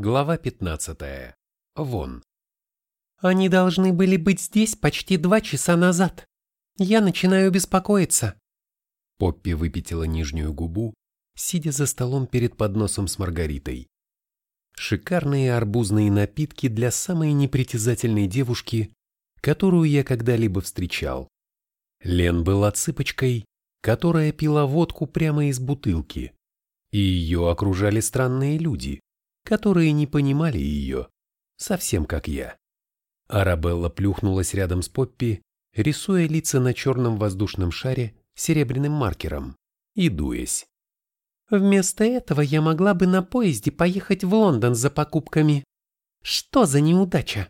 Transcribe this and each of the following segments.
Глава 15. Вон. Они должны были быть здесь почти два часа назад. Я начинаю беспокоиться. Поппи выпятила нижнюю губу, сидя за столом перед подносом с Маргаритой. Шикарные арбузные напитки для самой непритязательной девушки, которую я когда-либо встречал. Лен была цыпочкой, которая пила водку прямо из бутылки, и ее окружали странные люди, которые не понимали ее, совсем как я. Арабелла плюхнулась рядом с Поппи, рисуя лица на черном воздушном шаре серебряным маркером и дуясь. Вместо этого я могла бы на поезде поехать в Лондон за покупками. Что за неудача?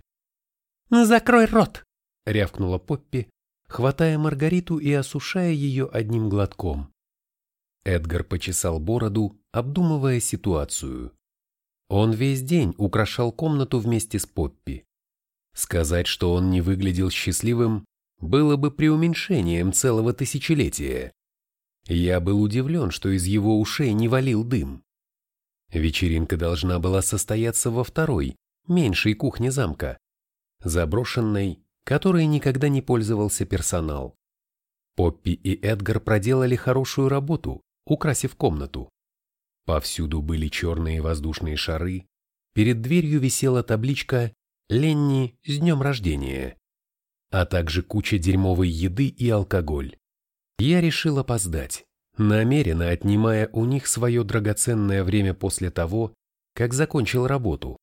Закрой рот, рявкнула Поппи, хватая Маргариту и осушая ее одним глотком. Эдгар почесал бороду, обдумывая ситуацию. Он весь день украшал комнату вместе с Поппи. Сказать, что он не выглядел счастливым, было бы преуменьшением целого тысячелетия. Я был удивлен, что из его ушей не валил дым. Вечеринка должна была состояться во второй, меньшей кухне замка, заброшенной, которой никогда не пользовался персонал. Поппи и Эдгар проделали хорошую работу, украсив комнату. Повсюду были черные воздушные шары, перед дверью висела табличка «Ленни с днем рождения», а также куча дерьмовой еды и алкоголь. Я решил опоздать, намеренно отнимая у них свое драгоценное время после того, как закончил работу.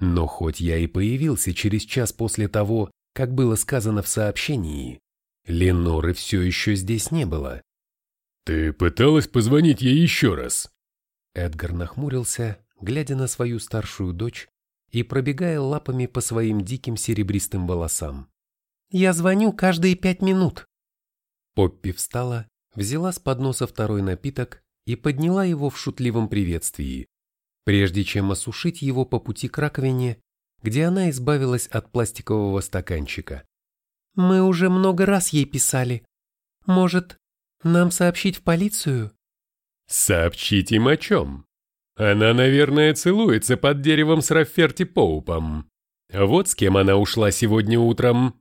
Но хоть я и появился через час после того, как было сказано в сообщении, Леноры все еще здесь не было. «Ты пыталась позвонить ей еще раз?» Эдгар нахмурился, глядя на свою старшую дочь и пробегая лапами по своим диким серебристым волосам. «Я звоню каждые пять минут». Поппи встала, взяла с подноса второй напиток и подняла его в шутливом приветствии, прежде чем осушить его по пути к раковине, где она избавилась от пластикового стаканчика. «Мы уже много раз ей писали. Может, нам сообщить в полицию?» Сообщить им о чем? Она, наверное, целуется под деревом с Рафферти Поупом. Вот с кем она ушла сегодня утром.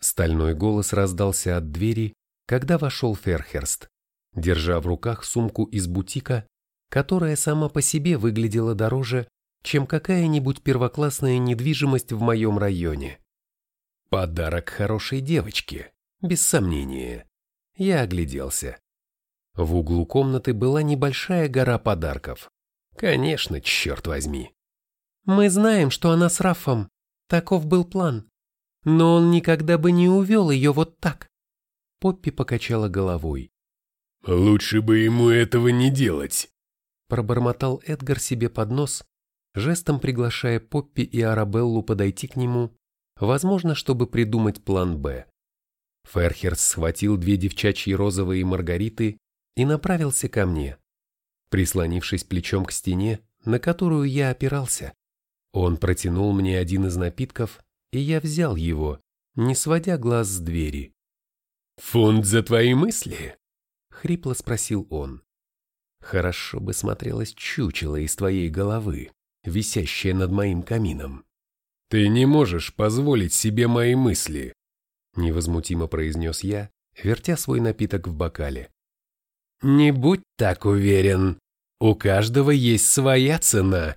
Стальной голос раздался от двери, когда вошел Ферхерст, держа в руках сумку из бутика, которая сама по себе выглядела дороже, чем какая-нибудь первоклассная недвижимость в моем районе. Подарок хорошей девочке, без сомнения. Я огляделся. В углу комнаты была небольшая гора подарков. Конечно, черт возьми. Мы знаем, что она с Рафом. Таков был план. Но он никогда бы не увел ее вот так. Поппи покачала головой. «Лучше бы ему этого не делать», — пробормотал Эдгар себе под нос, жестом приглашая Поппи и Арабеллу подойти к нему, возможно, чтобы придумать план «Б». Ферхерс схватил две девчачьи розовые маргариты и направился ко мне. Прислонившись плечом к стене, на которую я опирался, он протянул мне один из напитков, и я взял его, не сводя глаз с двери. «Фунт за твои мысли?» — хрипло спросил он. «Хорошо бы смотрелось чучело из твоей головы, висящее над моим камином». «Ты не можешь позволить себе мои мысли», — невозмутимо произнес я, вертя свой напиток в бокале. Не будь так уверен. У каждого есть своя цена.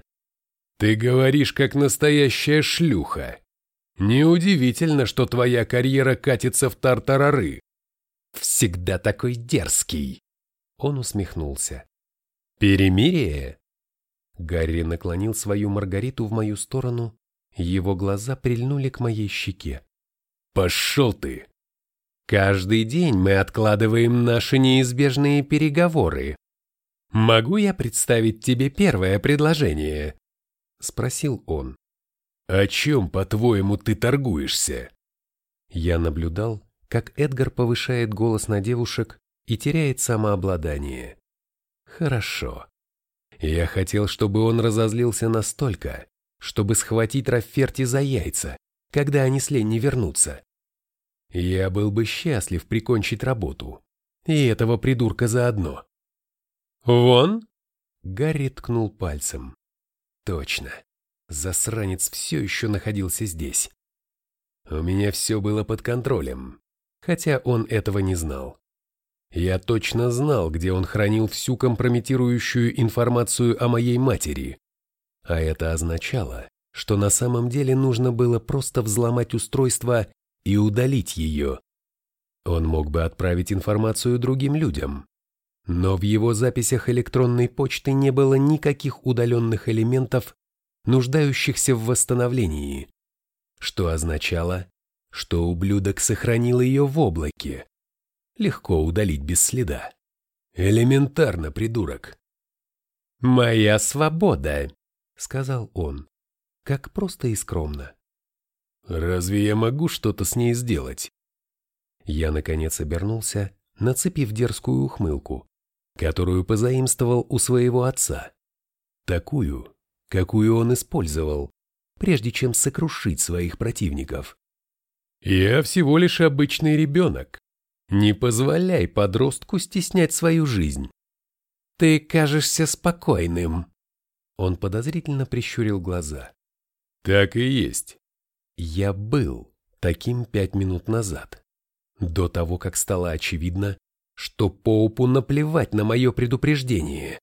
Ты говоришь, как настоящая шлюха. Неудивительно, что твоя карьера катится в тартарары. Всегда такой дерзкий. Он усмехнулся. Перемирие? Гарри наклонил свою Маргариту в мою сторону, его глаза прильнули к моей щеке. «Пошел ты!» Каждый день мы откладываем наши неизбежные переговоры. Могу я представить тебе первое предложение? Спросил он. О чем, по-твоему, ты торгуешься? Я наблюдал, как Эдгар повышает голос на девушек и теряет самообладание. Хорошо. Я хотел, чтобы он разозлился настолько, чтобы схватить Рафферти за яйца, когда они с Ленни вернутся. Я был бы счастлив прикончить работу. И этого придурка заодно. «Вон?» Гарри ткнул пальцем. Точно. Засранец все еще находился здесь. У меня все было под контролем, хотя он этого не знал. Я точно знал, где он хранил всю компрометирующую информацию о моей матери. А это означало, что на самом деле нужно было просто взломать устройство и удалить ее. Он мог бы отправить информацию другим людям, но в его записях электронной почты не было никаких удаленных элементов, нуждающихся в восстановлении, что означало, что ублюдок сохранил ее в облаке. Легко удалить без следа. Элементарно, придурок. «Моя свобода», — сказал он, как просто и скромно. «Разве я могу что-то с ней сделать?» Я, наконец, обернулся, нацепив дерзкую ухмылку которую позаимствовал у своего отца. Такую, какую он использовал, прежде чем сокрушить своих противников. «Я всего лишь обычный ребенок. Не позволяй подростку стеснять свою жизнь». «Ты кажешься спокойным». Он подозрительно прищурил глаза. «Так и есть». Я был таким пять минут назад, до того, как стало очевидно, что Поупу наплевать на мое предупреждение.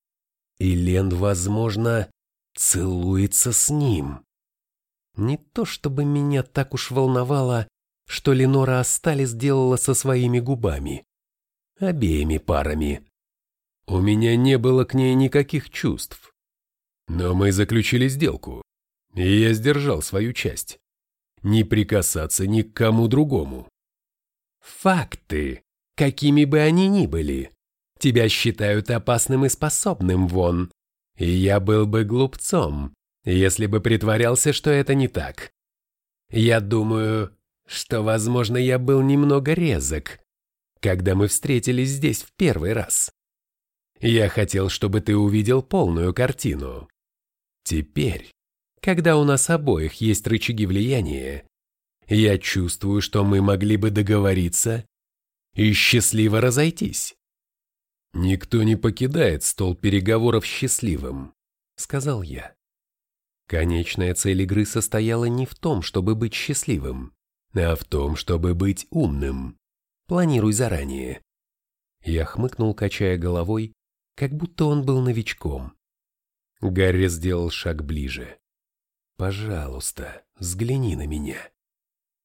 И Лен, возможно, целуется с ним. Не то чтобы меня так уж волновало, что Ленора Астали сделала со своими губами. Обеими парами. У меня не было к ней никаких чувств. Но мы заключили сделку, и я сдержал свою часть. Не прикасаться ни к кому другому. Факты какими бы они ни были. Тебя считают опасным и способным, Вон. И я был бы глупцом, если бы притворялся, что это не так. Я думаю, что, возможно, я был немного резок, когда мы встретились здесь в первый раз. Я хотел, чтобы ты увидел полную картину. Теперь, когда у нас обоих есть рычаги влияния, я чувствую, что мы могли бы договориться и счастливо разойтись. «Никто не покидает стол переговоров счастливым», — сказал я. Конечная цель игры состояла не в том, чтобы быть счастливым, а в том, чтобы быть умным. Планируй заранее. Я хмыкнул, качая головой, как будто он был новичком. Гарри сделал шаг ближе. «Пожалуйста, взгляни на меня».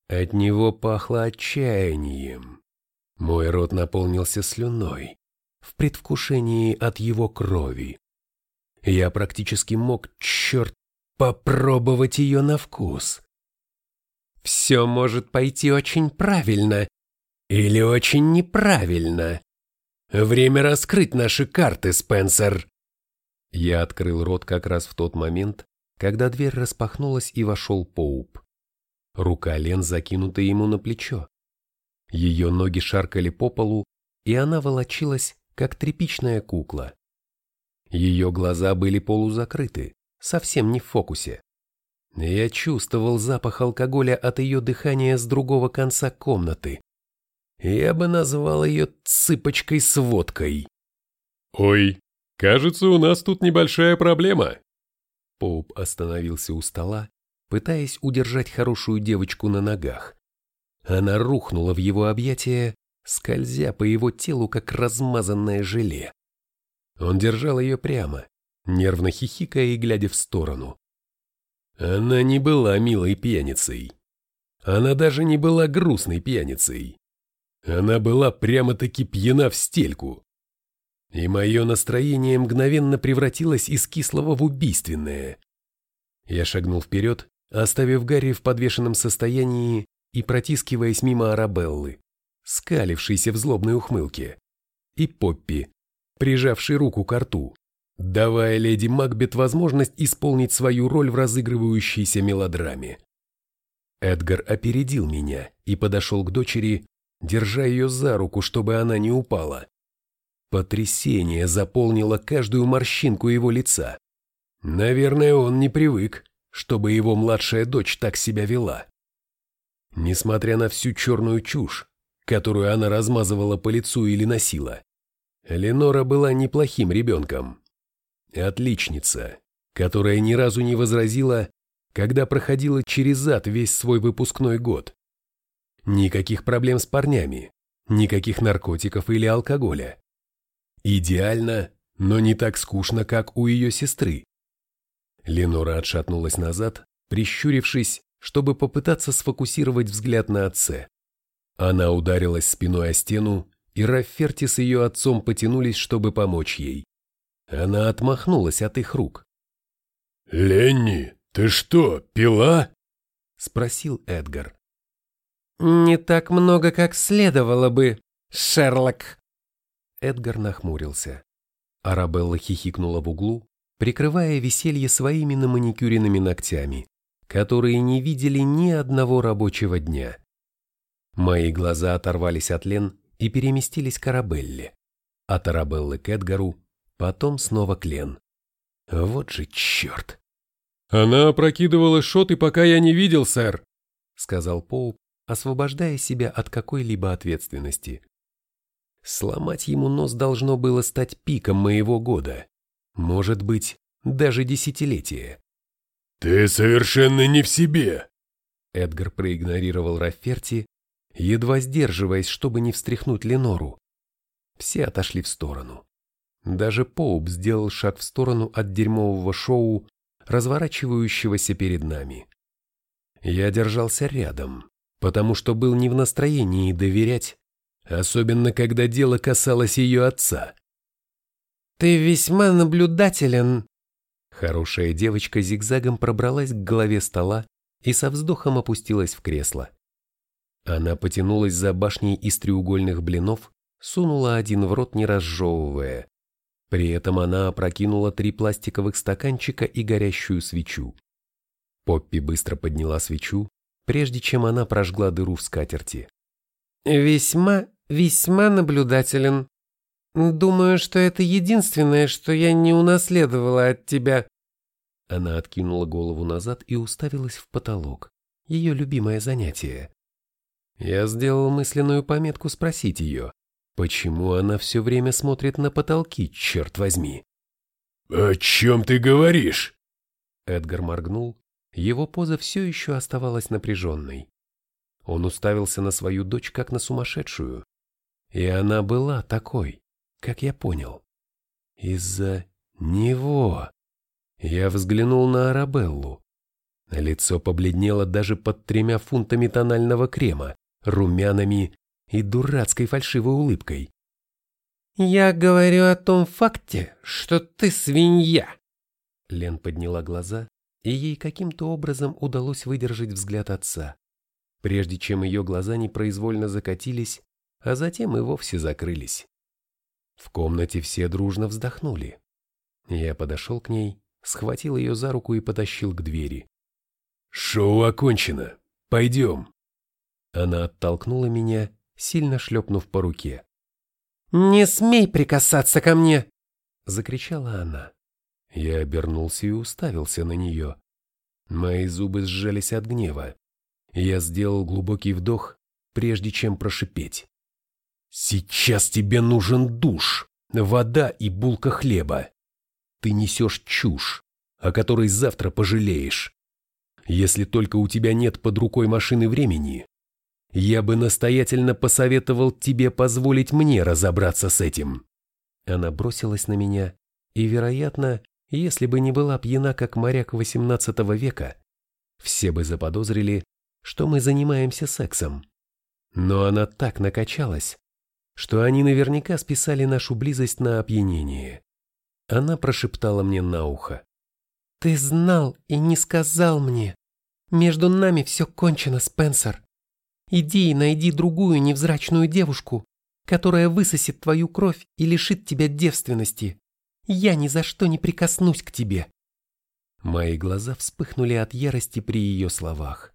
От него пахло отчаянием. Мой рот наполнился слюной, в предвкушении от его крови. Я практически мог, черт, попробовать ее на вкус. Все может пойти очень правильно или очень неправильно. Время раскрыть наши карты, Спенсер. Я открыл рот как раз в тот момент, когда дверь распахнулась и вошел Поуп. Рука Лен закинута ему на плечо. Ее ноги шаркали по полу, и она волочилась, как тряпичная кукла. Ее глаза были полузакрыты, совсем не в фокусе. Я чувствовал запах алкоголя от ее дыхания с другого конца комнаты. Я бы назвал ее цыпочкой с водкой. «Ой, кажется, у нас тут небольшая проблема». Поуп остановился у стола, пытаясь удержать хорошую девочку на ногах. Она рухнула в его объятия, скользя по его телу, как размазанное желе. Он держал ее прямо, нервно хихикая и глядя в сторону. Она не была милой пьяницей. Она даже не была грустной пьяницей. Она была прямо-таки пьяна в стельку. И мое настроение мгновенно превратилось из кислого в убийственное. Я шагнул вперед, оставив Гарри в подвешенном состоянии и протискиваясь мимо Арабеллы, скалившейся в злобной ухмылке, и Поппи, прижавший руку к рту, давая леди Макбет возможность исполнить свою роль в разыгрывающейся мелодраме. Эдгар опередил меня и подошел к дочери, держа ее за руку, чтобы она не упала. Потрясение заполнило каждую морщинку его лица. Наверное, он не привык, чтобы его младшая дочь так себя вела. Несмотря на всю черную чушь, которую она размазывала по лицу или носила, Ленора была неплохим ребенком. Отличница, которая ни разу не возразила, когда проходила через ад весь свой выпускной год. Никаких проблем с парнями, никаких наркотиков или алкоголя. Идеально, но не так скучно, как у ее сестры. Ленора отшатнулась назад, прищурившись, чтобы попытаться сфокусировать взгляд на отце. Она ударилась спиной о стену, и Рафферти с ее отцом потянулись, чтобы помочь ей. Она отмахнулась от их рук. «Ленни, ты что, пила?» — спросил Эдгар. «Не так много, как следовало бы, Шерлок!» Эдгар нахмурился. Арабелла хихикнула в углу, прикрывая веселье своими наманикюренными ногтями, которые не видели ни одного рабочего дня. Мои глаза оторвались от Лен и переместились к Арабелле, от Арабеллы к Эдгару, потом снова к Лен. Вот же черт! «Она опрокидывала шоты, пока я не видел, сэр», — сказал Поуп, освобождая себя от какой-либо ответственности. Сломать ему нос должно было стать пиком моего года. Может быть, даже десятилетия. «Ты совершенно не в себе!» Эдгар проигнорировал Рафферти, едва сдерживаясь, чтобы не встряхнуть Ленору. Все отошли в сторону. Даже Поуп сделал шаг в сторону от дерьмового шоу, разворачивающегося перед нами. Я держался рядом, потому что был не в настроении доверять, особенно когда дело касалось ее отца. «Ты весьма наблюдателен», Хорошая девочка зигзагом пробралась к голове стола и со вздохом опустилась в кресло. Она потянулась за башней из треугольных блинов, сунула один в рот, не разжевывая. При этом она опрокинула три пластиковых стаканчика и горящую свечу. Поппи быстро подняла свечу, прежде чем она прожгла дыру в скатерти. «Весьма, весьма наблюдателен», Думаю, что это единственное, что я не унаследовала от тебя. Она откинула голову назад и уставилась в потолок. Ее любимое занятие. Я сделал мысленную пометку спросить ее, почему она все время смотрит на потолки, черт возьми. «О чем ты говоришь?» Эдгар моргнул, его поза все еще оставалась напряженной. Он уставился на свою дочь как на сумасшедшую. И она была такой как я понял. Из-за него. Я взглянул на Арабеллу. Лицо побледнело даже под тремя фунтами тонального крема, румянами и дурацкой фальшивой улыбкой. «Я говорю о том факте, что ты свинья!» Лен подняла глаза, и ей каким-то образом удалось выдержать взгляд отца, прежде чем ее глаза непроизвольно закатились, а затем и вовсе закрылись. В комнате все дружно вздохнули. Я подошел к ней, схватил ее за руку и потащил к двери. «Шоу окончено. Пойдем». Она оттолкнула меня, сильно шлепнув по руке. «Не смей прикасаться ко мне!» — закричала она. Я обернулся и уставился на нее. Мои зубы сжались от гнева. Я сделал глубокий вдох, прежде чем прошипеть. Сейчас тебе нужен душ, вода и булка хлеба. Ты несешь чушь, о которой завтра пожалеешь. Если только у тебя нет под рукой машины времени, я бы настоятельно посоветовал тебе позволить мне разобраться с этим. Она бросилась на меня, и, вероятно, если бы не была пьяна, как моряк XVIII века, все бы заподозрили, что мы занимаемся сексом. Но она так накачалась, что они наверняка списали нашу близость на опьянение. Она прошептала мне на ухо. «Ты знал и не сказал мне. Между нами все кончено, Спенсер. Иди и найди другую невзрачную девушку, которая высосет твою кровь и лишит тебя девственности. Я ни за что не прикоснусь к тебе». Мои глаза вспыхнули от ярости при ее словах.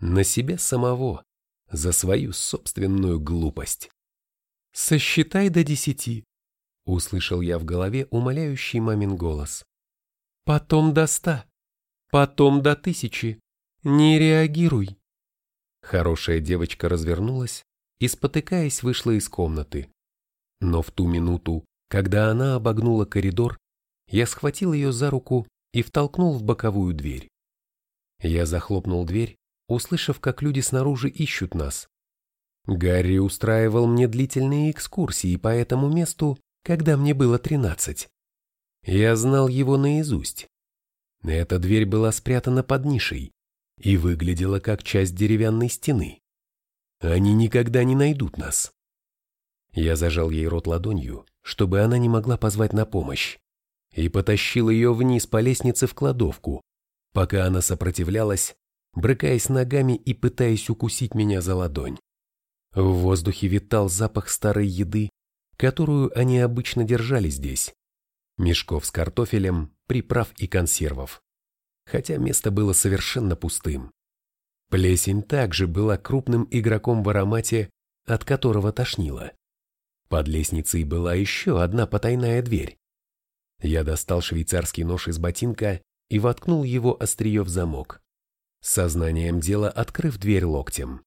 На себя самого, за свою собственную глупость. «Сосчитай до десяти», — услышал я в голове умоляющий мамин голос. «Потом до ста, потом до тысячи. Не реагируй». Хорошая девочка развернулась и, спотыкаясь, вышла из комнаты. Но в ту минуту, когда она обогнула коридор, я схватил ее за руку и втолкнул в боковую дверь. Я захлопнул дверь, услышав, как люди снаружи ищут нас. Гарри устраивал мне длительные экскурсии по этому месту, когда мне было тринадцать. Я знал его наизусть. Эта дверь была спрятана под нишей и выглядела как часть деревянной стены. Они никогда не найдут нас. Я зажал ей рот ладонью, чтобы она не могла позвать на помощь, и потащил ее вниз по лестнице в кладовку, пока она сопротивлялась, брыкаясь ногами и пытаясь укусить меня за ладонь. В воздухе витал запах старой еды, которую они обычно держали здесь. Мешков с картофелем, приправ и консервов. Хотя место было совершенно пустым. Плесень также была крупным игроком в аромате, от которого тошнило. Под лестницей была еще одна потайная дверь. Я достал швейцарский нож из ботинка и воткнул его острие в замок. Сознанием дела открыв дверь локтем.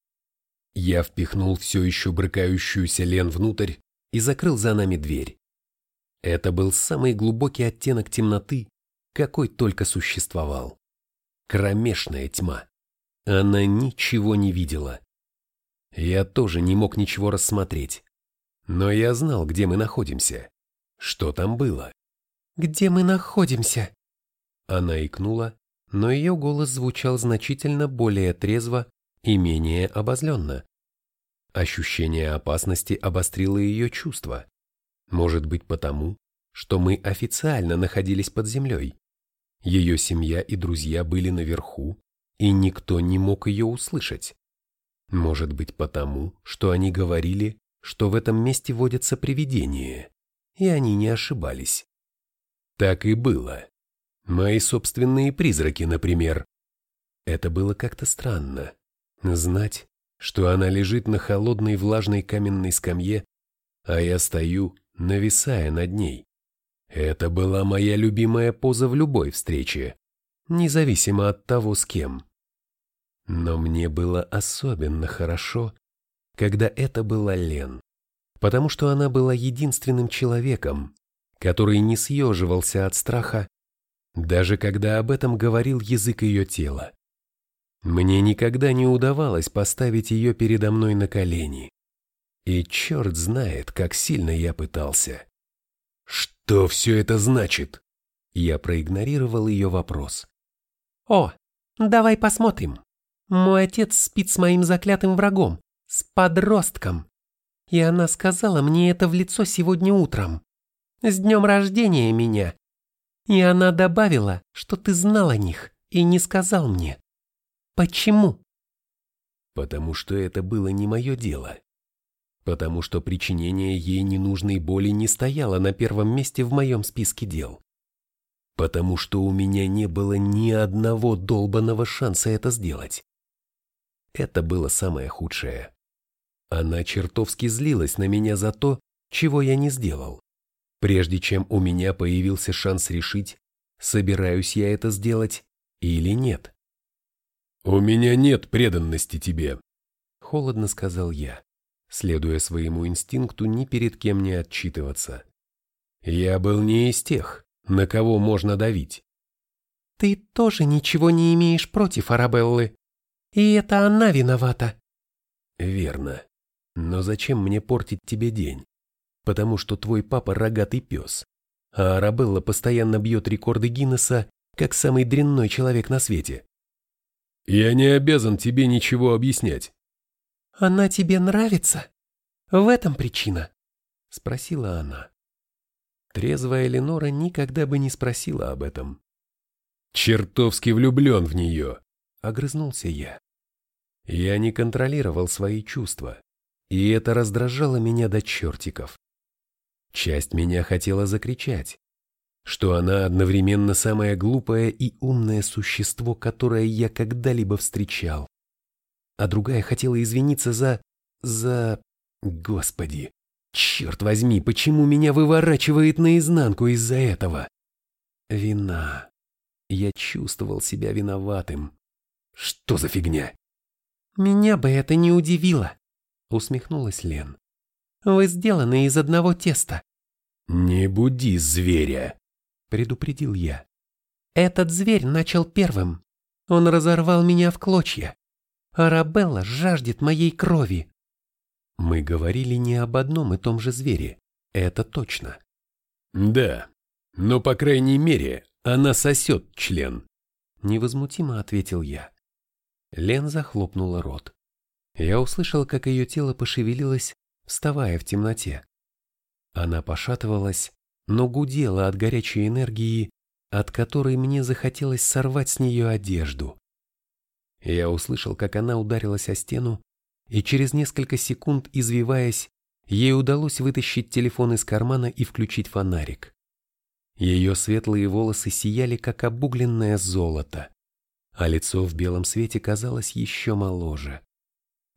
Я впихнул все еще брыкающуюся Лен внутрь и закрыл за нами дверь. Это был самый глубокий оттенок темноты, какой только существовал. Кромешная тьма. Она ничего не видела. Я тоже не мог ничего рассмотреть. Но я знал, где мы находимся. Что там было? «Где мы находимся?» Она икнула, но ее голос звучал значительно более трезво и менее обозленно. Ощущение опасности обострило ее чувства. Может быть потому, что мы официально находились под землей. Ее семья и друзья были наверху, и никто не мог ее услышать. Может быть потому, что они говорили, что в этом месте водятся привидения, и они не ошибались. Так и было. Мои собственные призраки, например. Это было как-то странно. Знать, что она лежит на холодной влажной каменной скамье, а я стою, нависая над ней. Это была моя любимая поза в любой встрече, независимо от того, с кем. Но мне было особенно хорошо, когда это была Лен, потому что она была единственным человеком, который не съеживался от страха, даже когда об этом говорил язык ее тела. Мне никогда не удавалось поставить ее передо мной на колени. И черт знает, как сильно я пытался. «Что все это значит?» Я проигнорировал ее вопрос. «О, давай посмотрим. Мой отец спит с моим заклятым врагом, с подростком. И она сказала мне это в лицо сегодня утром. С днем рождения меня. И она добавила, что ты знал о них и не сказал мне. Почему? Потому что это было не мое дело. Потому что причинение ей ненужной боли не стояло на первом месте в моем списке дел. Потому что у меня не было ни одного долбанного шанса это сделать. Это было самое худшее. Она чертовски злилась на меня за то, чего я не сделал, прежде чем у меня появился шанс решить, собираюсь я это сделать или нет. «У меня нет преданности тебе», — холодно сказал я, следуя своему инстинкту ни перед кем не отчитываться. Я был не из тех, на кого можно давить. «Ты тоже ничего не имеешь против Арабеллы, и это она виновата». «Верно. Но зачем мне портить тебе день? Потому что твой папа рогатый пес, а Арабелла постоянно бьет рекорды Гиннесса как самый дрянной человек на свете. Я не обязан тебе ничего объяснять. Она тебе нравится? В этом причина? Спросила она. Трезвая Ленора никогда бы не спросила об этом. Чертовски влюблен в нее, огрызнулся я. Я не контролировал свои чувства и это раздражало меня до чертиков. Часть меня хотела закричать, что она одновременно самое глупое и умное существо, которое я когда-либо встречал. А другая хотела извиниться за... за... Господи, черт возьми, почему меня выворачивает наизнанку из-за этого? Вина. Я чувствовал себя виноватым. Что за фигня? Меня бы это не удивило, усмехнулась Лен. Вы сделаны из одного теста. Не буди зверя, предупредил я. Этот зверь начал первым. Он разорвал меня в клочья. Арабелла жаждет моей крови. Мы говорили не об одном и том же звере, это точно. Да, но по крайней мере она сосет член. Невозмутимо ответил я. Лен захлопнула рот. Я услышал, как ее тело пошевелилось, вставая в темноте. Она пошатывалась, но гудела от горячей энергии, от которой мне захотелось сорвать с нее одежду. Я услышал, как она ударилась о стену, и через несколько секунд, извиваясь, ей удалось вытащить телефон из кармана и включить фонарик. Ее светлые волосы сияли, как обугленное золото, а лицо в белом свете казалось еще моложе.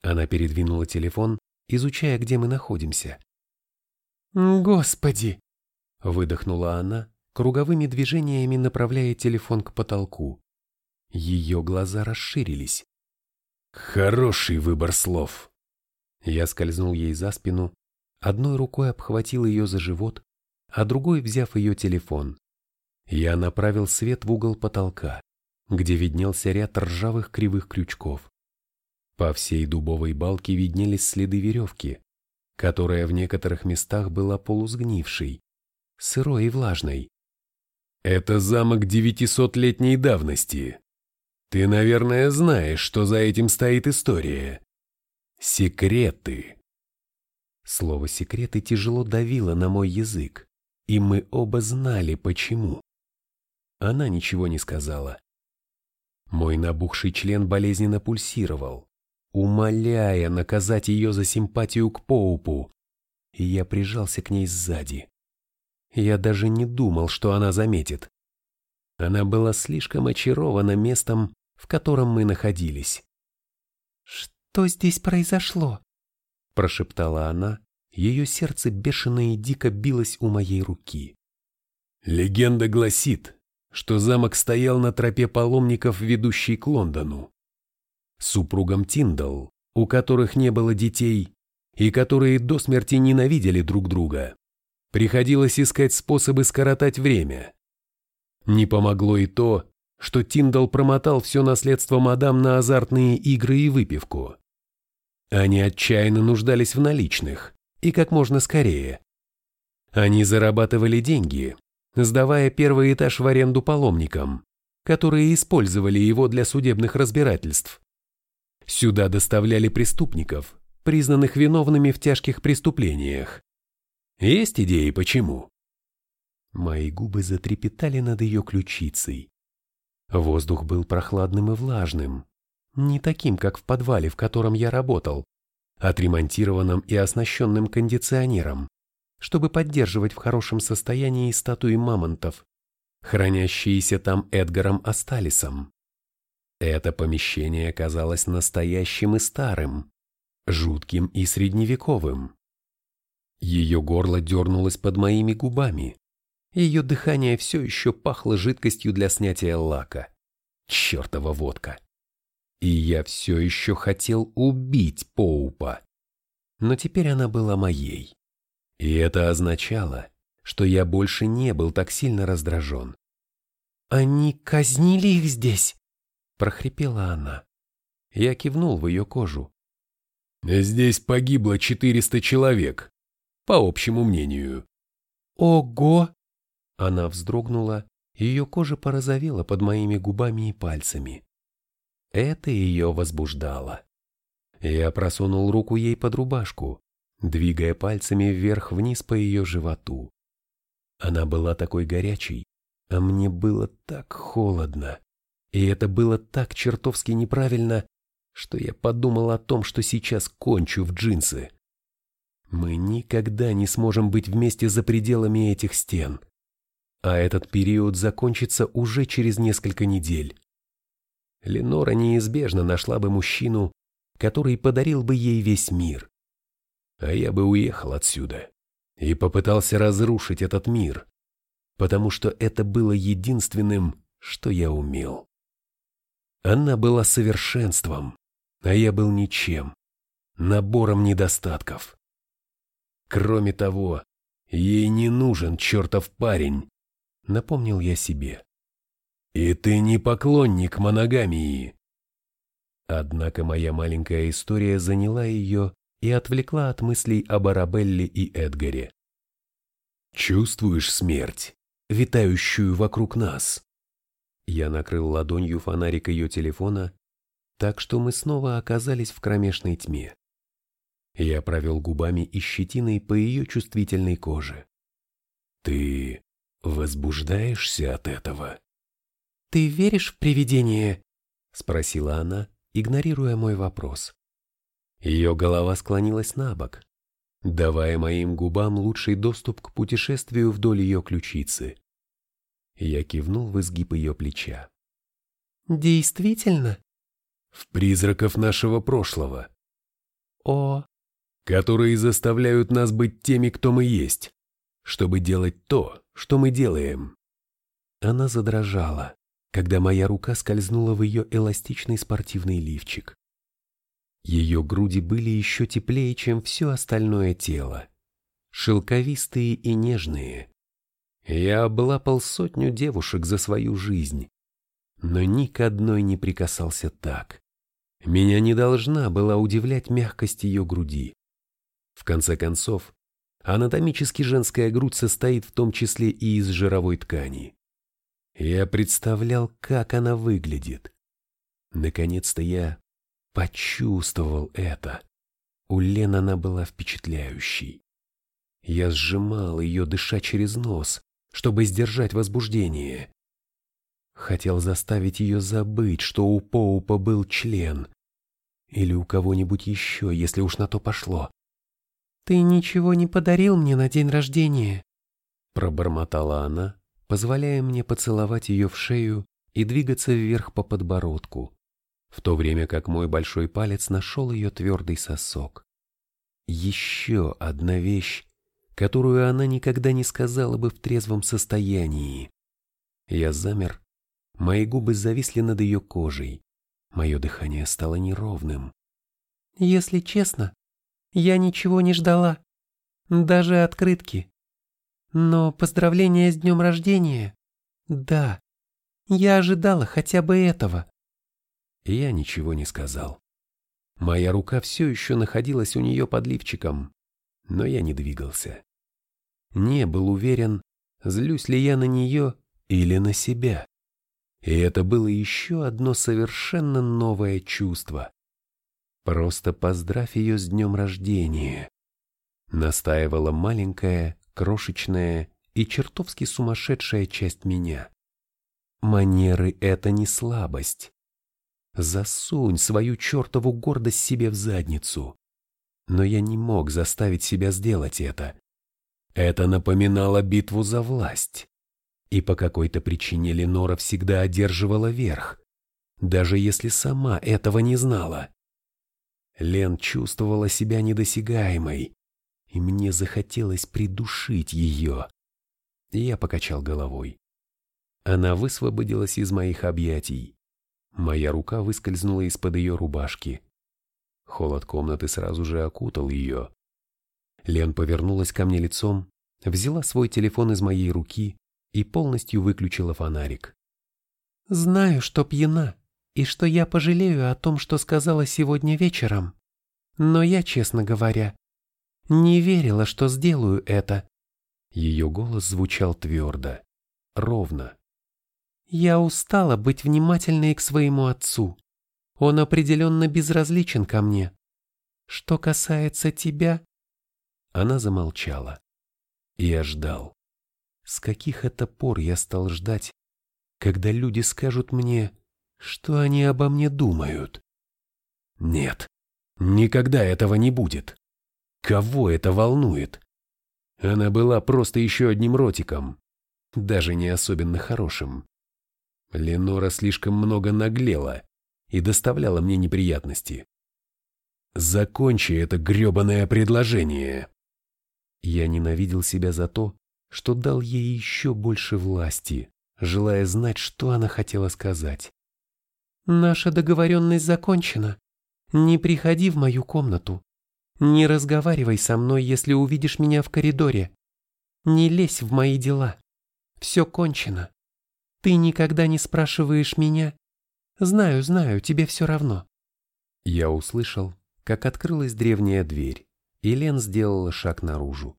Она передвинула телефон, изучая, где мы находимся. «Господи!» – выдохнула она, круговыми движениями направляя телефон к потолку. Ее глаза расширились. Хороший выбор слов. Я скользнул ей за спину, одной рукой обхватил ее за живот, а другой взяв ее телефон. Я направил свет в угол потолка, где виднелся ряд ржавых кривых крючков. По всей дубовой балке виднелись следы веревки, которая в некоторых местах была полусгнившей, сырой и влажной. «Это замок девятисотлетней давности», ты, наверное, знаешь, что за этим стоит история. Секреты. Слово «секреты» тяжело давило на мой язык, и мы оба знали, почему. Она ничего не сказала. Мой набухший член болезненно пульсировал, умоляя наказать ее за симпатию к Поупу, и я прижался к ней сзади. Я даже не думал, что она заметит. Она была слишком очарована местом, в котором мы находились. «Что здесь произошло?» – прошептала она, ее сердце бешено и дико билось у моей руки. Легенда гласит, что замок стоял на тропе паломников, ведущей к Лондону. Супругам Тиндал, у которых не было детей и которые до смерти ненавидели друг друга, приходилось искать способы скоротать время. Не помогло и то, что Тиндал промотал все наследство мадам на азартные игры и выпивку. Они отчаянно нуждались в наличных, и как можно скорее. Они зарабатывали деньги, сдавая первый этаж в аренду паломникам, которые использовали его для судебных разбирательств. Сюда доставляли преступников, признанных виновными в тяжких преступлениях. Есть идеи почему? Мои губы затрепетали над ее ключицей. Воздух был прохладным и влажным, не таким, как в подвале, в котором я работал, отремонтированным и оснащенным кондиционером, чтобы поддерживать в хорошем состоянии статуи мамонтов, хранящиеся там Эдгаром Асталисом. Это помещение казалось настоящим и старым, жутким и средневековым. Ее горло дернулось под моими губами, ее дыхание все еще пахло жидкостью для снятия лака. Чертова водка. И я все еще хотел убить Поупа. Но теперь она была моей. И это означало, что я больше не был так сильно раздражен. «Они казнили их здесь?» – прохрипела она. Я кивнул в ее кожу. «Здесь погибло 400 человек, по общему мнению». «Ого!» Она вздрогнула, ее кожа порозовела под моими губами и пальцами. Это ее возбуждало. Я просунул руку ей под рубашку, двигая пальцами вверх-вниз по ее животу. Она была такой горячей, а мне было так холодно. И это было так чертовски неправильно, что я подумал о том, что сейчас кончу в джинсы. Мы никогда не сможем быть вместе за пределами этих стен а этот период закончится уже через несколько недель. Ленора неизбежно нашла бы мужчину, который подарил бы ей весь мир. А я бы уехал отсюда и попытался разрушить этот мир, потому что это было единственным, что я умел. Она была совершенством, а я был ничем, набором недостатков. Кроме того, ей не нужен чертов парень, напомнил я себе. И ты не поклонник моногамии. Однако моя маленькая история заняла ее и отвлекла от мыслей об Арабелле и Эдгаре. Чувствуешь смерть, витающую вокруг нас? Я накрыл ладонью фонарик ее телефона, так что мы снова оказались в кромешной тьме. Я провел губами и щетиной по ее чувствительной коже. Ты возбуждаешься от этого? Ты веришь в привидение? Спросила она, игнорируя мой вопрос. Ее голова склонилась на бок, давая моим губам лучший доступ к путешествию вдоль ее ключицы. Я кивнул в изгиб ее плеча. Действительно? В призраков нашего прошлого. О, которые заставляют нас быть теми, кто мы есть, чтобы делать то, что мы делаем. Она задрожала, когда моя рука скользнула в ее эластичный спортивный лифчик. Ее груди были еще теплее, чем все остальное тело, шелковистые и нежные. Я облапал сотню девушек за свою жизнь, но ни к одной не прикасался так. Меня не должна была удивлять мягкость ее груди. В конце концов, анатомически женская грудь состоит в том числе и из жировой ткани. Я представлял, как она выглядит. Наконец-то я почувствовал это. У Лен она была впечатляющей. Я сжимал ее, дыша через нос, чтобы сдержать возбуждение. Хотел заставить ее забыть, что у Поупа был член. Или у кого-нибудь еще, если уж на то пошло. «Ты ничего не подарил мне на день рождения», — пробормотала она, позволяя мне поцеловать ее в шею и двигаться вверх по подбородку, в то время как мой большой палец нашел ее твердый сосок. Еще одна вещь, которую она никогда не сказала бы в трезвом состоянии. Я замер, мои губы зависли над ее кожей, мое дыхание стало неровным. «Если честно, я ничего не ждала, даже открытки. Но поздравления с днем рождения, да, я ожидала хотя бы этого. Я ничего не сказал. Моя рука все еще находилась у нее под лифчиком, но я не двигался. Не был уверен, злюсь ли я на нее или на себя. И это было еще одно совершенно новое чувство. Просто поздравь ее с днем рождения. Настаивала маленькая, крошечная и чертовски сумасшедшая часть меня. Манеры — это не слабость. Засунь свою чертову гордость себе в задницу. Но я не мог заставить себя сделать это. Это напоминало битву за власть. И по какой-то причине Ленора всегда одерживала верх, даже если сама этого не знала. Лен чувствовала себя недосягаемой, и мне захотелось придушить ее. Я покачал головой. Она высвободилась из моих объятий. Моя рука выскользнула из-под ее рубашки. Холод комнаты сразу же окутал ее. Лен повернулась ко мне лицом, взяла свой телефон из моей руки и полностью выключила фонарик. «Знаю, что пьяна, и что я пожалею о том, что сказала сегодня вечером. Но я, честно говоря, не верила, что сделаю это. Ее голос звучал твердо, ровно. Я устала быть внимательной к своему отцу. Он определенно безразличен ко мне. Что касается тебя... Она замолчала. Я ждал. С каких это пор я стал ждать, когда люди скажут мне, что они обо мне думают? Нет, никогда этого не будет. Кого это волнует? Она была просто еще одним ротиком, даже не особенно хорошим. Ленора слишком много наглела и доставляла мне неприятности. Закончи это гребаное предложение. Я ненавидел себя за то, что дал ей еще больше власти, желая знать, что она хотела сказать. Наша договоренность закончена. Не приходи в мою комнату. Не разговаривай со мной, если увидишь меня в коридоре. Не лезь в мои дела. Все кончено. Ты никогда не спрашиваешь меня? Знаю, знаю, тебе все равно. Я услышал, как открылась древняя дверь, и Лен сделала шаг наружу.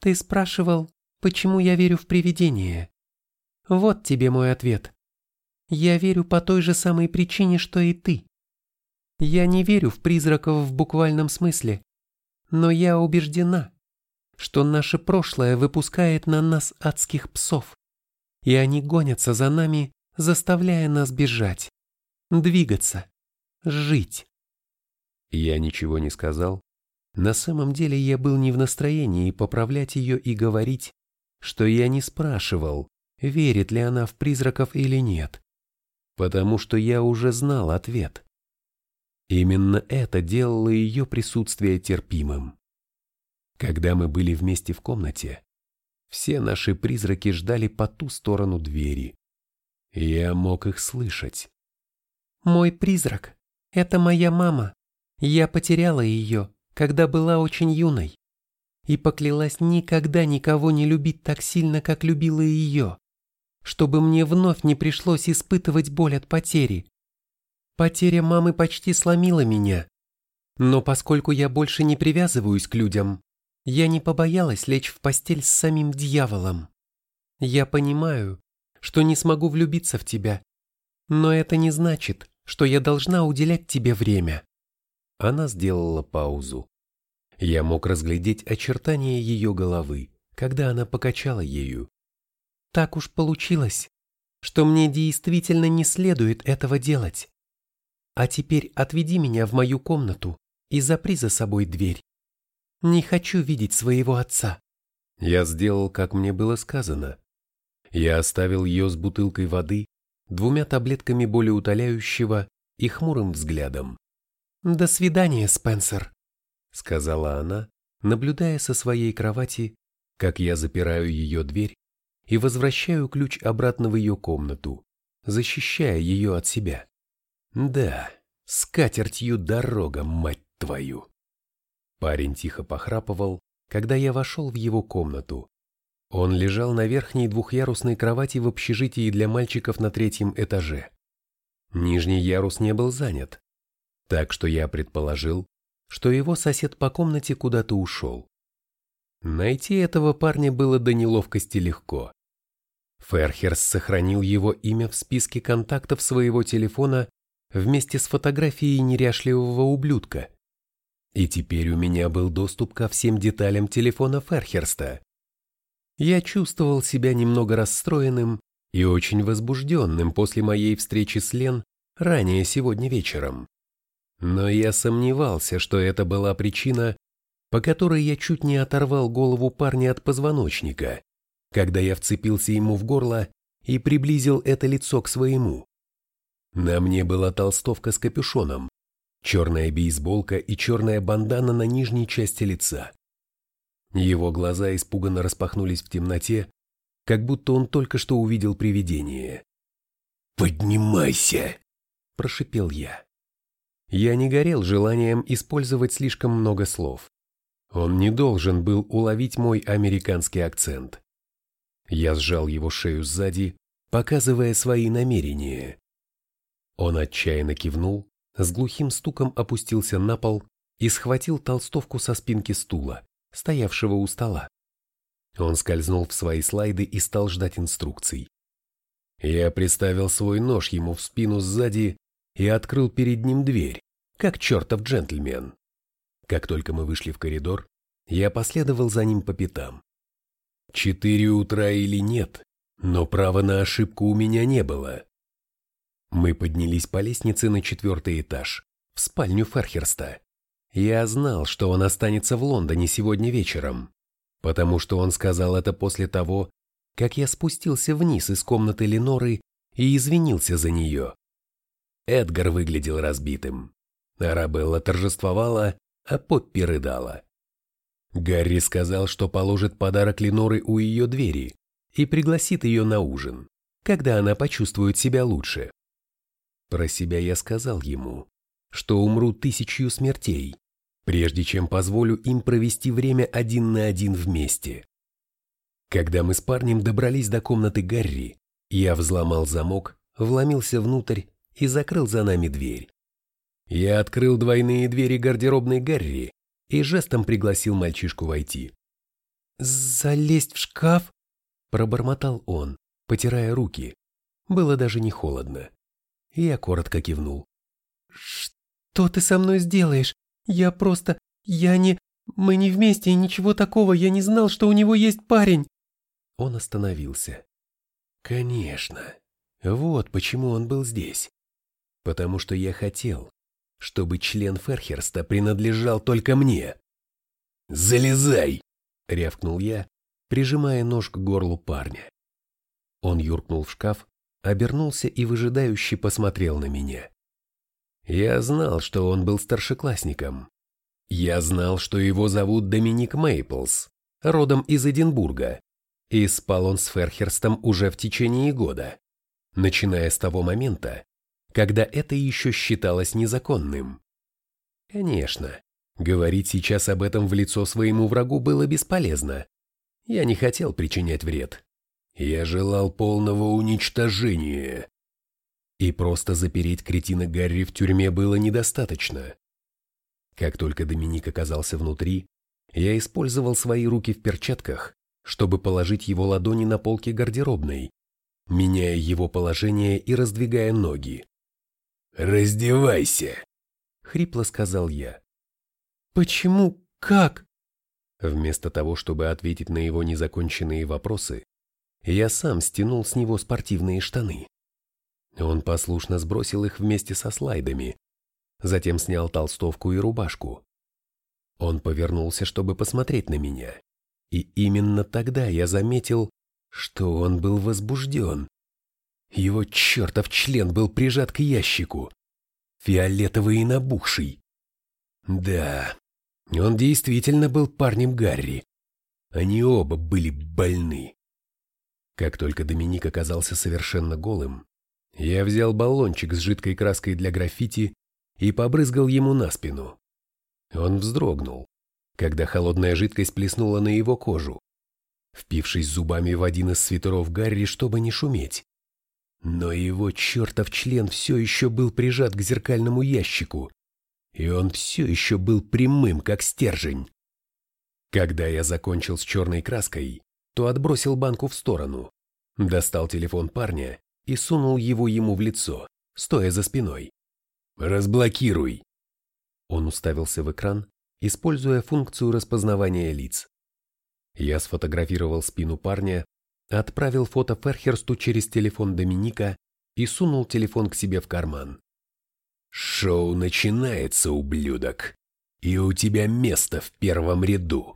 Ты спрашивал, почему я верю в привидения? Вот тебе мой ответ. Я верю по той же самой причине, что и ты. Я не верю в призраков в буквальном смысле, но я убеждена, что наше прошлое выпускает на нас адских псов, и они гонятся за нами, заставляя нас бежать, двигаться, жить. Я ничего не сказал. На самом деле я был не в настроении поправлять ее и говорить, что я не спрашивал, верит ли она в призраков или нет, потому что я уже знал ответ. Именно это делало ее присутствие терпимым. Когда мы были вместе в комнате, все наши призраки ждали по ту сторону двери. Я мог их слышать. «Мой призрак — это моя мама. Я потеряла ее, когда была очень юной, и поклялась никогда никого не любить так сильно, как любила ее, чтобы мне вновь не пришлось испытывать боль от потери. Потеря мамы почти сломила меня. Но поскольку я больше не привязываюсь к людям, я не побоялась лечь в постель с самим дьяволом. Я понимаю, что не смогу влюбиться в тебя, но это не значит, что я должна уделять тебе время. Она сделала паузу. Я мог разглядеть очертания ее головы, когда она покачала ею. Так уж получилось, что мне действительно не следует этого делать. А теперь отведи меня в мою комнату и запри за собой дверь. Не хочу видеть своего отца. Я сделал, как мне было сказано. Я оставил ее с бутылкой воды, двумя таблетками болеутоляющего и хмурым взглядом. «До свидания, Спенсер», — сказала она, наблюдая со своей кровати, как я запираю ее дверь и возвращаю ключ обратно в ее комнату, защищая ее от себя. Да, с катертью дорога, мать твою. Парень тихо похрапывал, когда я вошел в его комнату. Он лежал на верхней двухъярусной кровати в общежитии для мальчиков на третьем этаже. Нижний ярус не был занят, так что я предположил, что его сосед по комнате куда-то ушел. Найти этого парня было до неловкости легко. Ферхерс сохранил его имя в списке контактов своего телефона вместе с фотографией неряшливого ублюдка. И теперь у меня был доступ ко всем деталям телефона Ферхерста. Я чувствовал себя немного расстроенным и очень возбужденным после моей встречи с Лен ранее сегодня вечером. Но я сомневался, что это была причина, по которой я чуть не оторвал голову парня от позвоночника, когда я вцепился ему в горло и приблизил это лицо к своему. На мне была толстовка с капюшоном, черная бейсболка и черная бандана на нижней части лица. Его глаза испуганно распахнулись в темноте, как будто он только что увидел привидение. «Поднимайся!» – прошипел я. Я не горел желанием использовать слишком много слов. Он не должен был уловить мой американский акцент. Я сжал его шею сзади, показывая свои намерения. Он отчаянно кивнул, с глухим стуком опустился на пол и схватил толстовку со спинки стула, стоявшего у стола. Он скользнул в свои слайды и стал ждать инструкций. Я приставил свой нож ему в спину сзади и открыл перед ним дверь, как чертов джентльмен. Как только мы вышли в коридор, я последовал за ним по пятам. Четыре утра или нет, но права на ошибку у меня не было. Мы поднялись по лестнице на четвертый этаж, в спальню Ферхерста. Я знал, что он останется в Лондоне сегодня вечером, потому что он сказал это после того, как я спустился вниз из комнаты Леноры и извинился за нее. Эдгар выглядел разбитым. Арабелла торжествовала, а Поппи рыдала. Гарри сказал, что положит подарок Леноры у ее двери и пригласит ее на ужин, когда она почувствует себя лучше. Про себя я сказал ему, что умру тысячью смертей, прежде чем позволю им провести время один на один вместе. Когда мы с парнем добрались до комнаты Гарри, Я взломал замок, вломился внутрь и закрыл за нами дверь. Я открыл двойные двери гардеробной Гарри и жестом пригласил мальчишку войти. «Залезть в шкаф?» – пробормотал он, потирая руки. Было даже не холодно. Я коротко кивнул. «Что ты со мной сделаешь? Я просто... Я не... Мы не вместе и ничего такого, я не знал, что у него есть парень!» Он остановился. «Конечно. Вот почему он был здесь. Потому что я хотел, чтобы член Ферхерста принадлежал только мне. «Залезай!» — рявкнул я, прижимая нож к горлу парня. Он юркнул в шкаф, обернулся и выжидающе посмотрел на меня. Я знал, что он был старшеклассником. Я знал, что его зовут Доминик Мейплс, родом из Эдинбурга, и спал он с Ферхерстом уже в течение года, начиная с того момента, когда это еще считалось незаконным. Конечно, говорить сейчас об этом в лицо своему врагу было бесполезно. Я не хотел причинять вред. Я желал полного уничтожения. И просто запереть кретина Гарри в тюрьме было недостаточно. Как только Доминик оказался внутри, я использовал свои руки в перчатках, чтобы положить его ладони на полки гардеробной, меняя его положение и раздвигая ноги. «Раздевайся!» — хрипло сказал я. «Почему? Как?» Вместо того, чтобы ответить на его незаконченные вопросы, я сам стянул с него спортивные штаны. Он послушно сбросил их вместе со слайдами, затем снял толстовку и рубашку. Он повернулся, чтобы посмотреть на меня, и именно тогда я заметил, что он был возбужден. Его чертов член был прижат к ящику, фиолетовый и набухший. Да, он действительно был парнем Гарри. Они оба были больны. Как только Доминик оказался совершенно голым, я взял баллончик с жидкой краской для граффити и побрызгал ему на спину. Он вздрогнул, когда холодная жидкость плеснула на его кожу, впившись зубами в один из свитеров Гарри, чтобы не шуметь. Но его чертов член все еще был прижат к зеркальному ящику, и он все еще был прямым, как стержень. Когда я закончил с черной краской, то отбросил банку в сторону, достал телефон парня и сунул его ему в лицо, стоя за спиной. «Разблокируй!» Он уставился в экран, используя функцию распознавания лиц. Я сфотографировал спину парня, отправил фото Ферхерсту через телефон Доминика и сунул телефон к себе в карман. «Шоу начинается, ублюдок, и у тебя место в первом ряду!»